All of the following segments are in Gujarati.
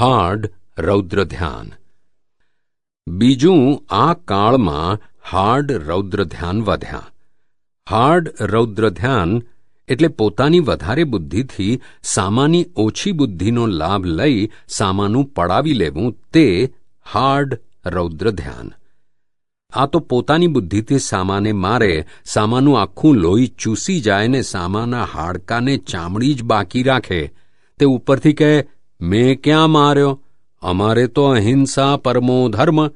હાર્ડ રૌદ્ર ધ્યાન બીજું, આ કાળમાં હાર્ડ રૌદ્ર ધ્યાન વધ્યા. હાર્ડ રૌદ્ર ધ્યાન એટલે પોતાની વધારે બુદ્ધિથી સામાની ઓછી બુદ્ધિનો લાભ લઈ સામાનું પડાવી લેવું તે હાર્ડ રૌદ્ર ધ્યાન આ તો પોતાની બુદ્ધિથી સામાને મારે સામાનું આખું લોહી ચૂસી જાય ને સામાના હાડકાને ચામડી જ બાકી રાખે. તે ઉપરથી કહે મેં ક્યાં માર્યો? અમારે તો અહિંસા, પરમો ધર્મ.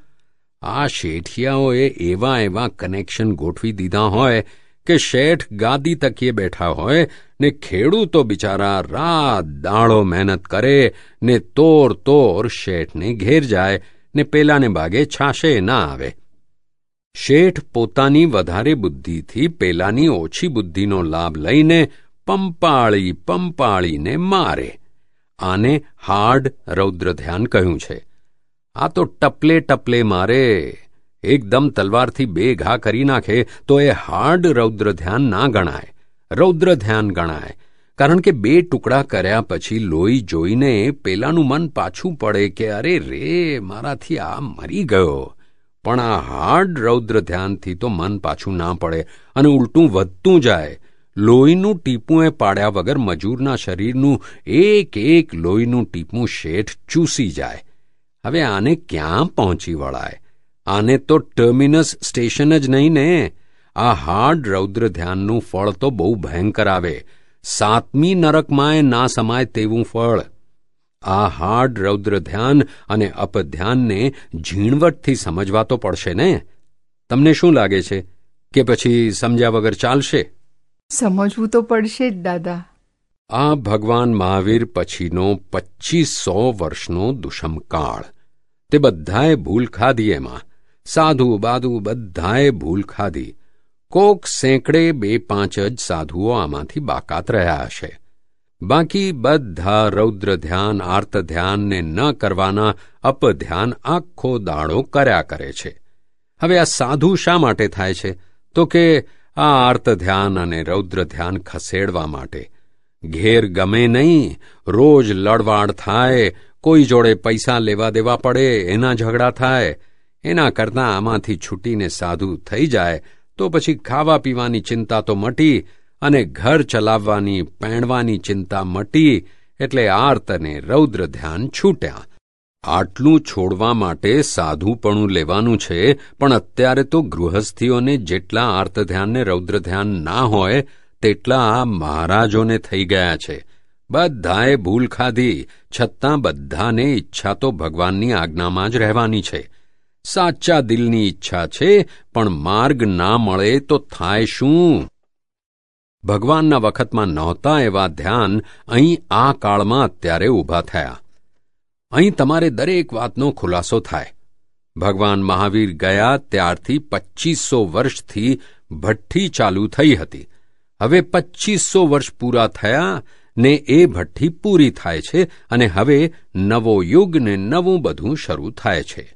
આ શેઠિયાઓએ એવા એવા કનેક્શન ગોઠવી દીધા હોય કે શેઠ ગાદી તકીએ બેઠા હોય, ને ખેડૂતો બિચારા રાત દાળો મહેનત કરે, ને તોર તોર શેઠને ઘેર જાય, ને પેલાને ભાગે છાશે ના આવે. શેઠ પોતાની વધારે બુદ્ધિથી પેલાની ઓછી બુદ્ધિનો લાભ લઈને પંપાળી પંપાળીને મારે. આને હાર્ડ રૌદ્ર ધ્યાન કહ્યું છે. આ તો ટપલે ટપલે મારે, એકદમ તલવારથી બે ઘા કરી નાખે, તો એ હાર્ડ રૌદ્ર ધ્યાન ના ગણાય રૌદ્ર ધ્યાન ગણાય. કારણ કે બે ટુકડા કર્યા પછી લોહી જોઈને પેલાનું મન પાછું પડે કે અરે રે, મારાથી આ મરી ગયો. પણ આ હાર્ડ રૌદ્ર ધ્યાનથી તો મન પાછું ના પડે અને ઉલટું વધતું જાય. લોહીનું ટીપું એ પાડ્યા વગર મજૂરના શરીરનું એક એક લોહીનું ટીપું શેઠ ચૂસી જાય. હવે આને ક્યાં પહોંચી વળાય? આને તો ટર્મિનસ સ્ટેશન જ નહીં ને. આ હાર્ડ રૌદ્ર ધ્યાનનું ફળ તો બહુ ભયંકર આવે. સાતમી નરકમાંય ના સમાય તેવું ફળ. આ હાર્ડ રૌદ્ર ધ્યાન અને અપધ્યાનને ઝીણવટથી સમજવા તો પડશે ને? તમને શું લાગે છે? કે પછી સમજ્યા વગર ચાલશે? સમજવું તો પડશે જ, દાદા. આ ભગવાન મહાવીર પછીનો પચ્ચીસો વર્ષનો દુષમકાળ તે બધાએ ભૂલ ખાધી એમાં. સાધુ બાધુ બધાએ ભૂલ ખાધી. કોક સેંકડે બે પાંચ જ સાધુઓ આમાંથી બાકાત રહ્યા હશે. બાકી બધા રૌદ્ર ધ્યાન, આર્ત ધ્યાનને ન કરવાના અપધ્યાન આખો દાડો કર્યા કરે છે. હવે આ સાધુ શા માટે થાય છે? તો કે આ આર્ત ધ્યાન અને રૌદ્ર ધ્યાન ખસેડવા માટે. ઘેર ગમે નહીં, રોજ લડવાડ થાય, કોઈ જોડે પૈસા લેવા દેવા પડે, એના ઝઘડા થાય. એના કરતાં આમાંથી છૂટીને સાધુ થઈ જાય, તો પછી ખાવા પીવાની ચિંતા તો મટી અને ઘર ચલાવવાની, પહેણવાની ચિંતા મટી, એટલે આર્ત અને રૌદ્ર ધ્યાન છૂટ્યા. આટલું છોડવા માટે સાધુપણું લેવાનું છે, પણ અત્યારે તો ગૃહસ્થીઓને જેટલા આર્ત ધ્યાન ને રૌદ્ર ધ્યાન ના હોય, તેટલા આ મહારાજોને થઈ ગયા છે. બધાએ ભૂલ ખાધી, છતાં બધાને ઈચ્છા તો ભગવાનની આજ્ઞામાં જ રહેવાની છે. સાચા દિલની ઈચ્છા છે, પણ માર્ગ ના મળે તો થાય શું? ભગવાનના વખતમાં નહોતા એવા ધ્યાન અહીં આ કાળમાં અત્યારે ઊભા થયા. અહીં તમારે દરેક વાતનો ખુલાસો થાય. ભગવાન મહાવીર ગયા ત્યારથી પચ્ચીસો વર્ષથી ભઠ્ઠી ચાલુ થઈ હતી. હવે પચ્ચીસો વર્ષ પૂરા થયા ને એ ભઠ્ઠી પૂરી થાય છે અને હવે નવો યુગ ને નવું બધું શરૂ થાય છે.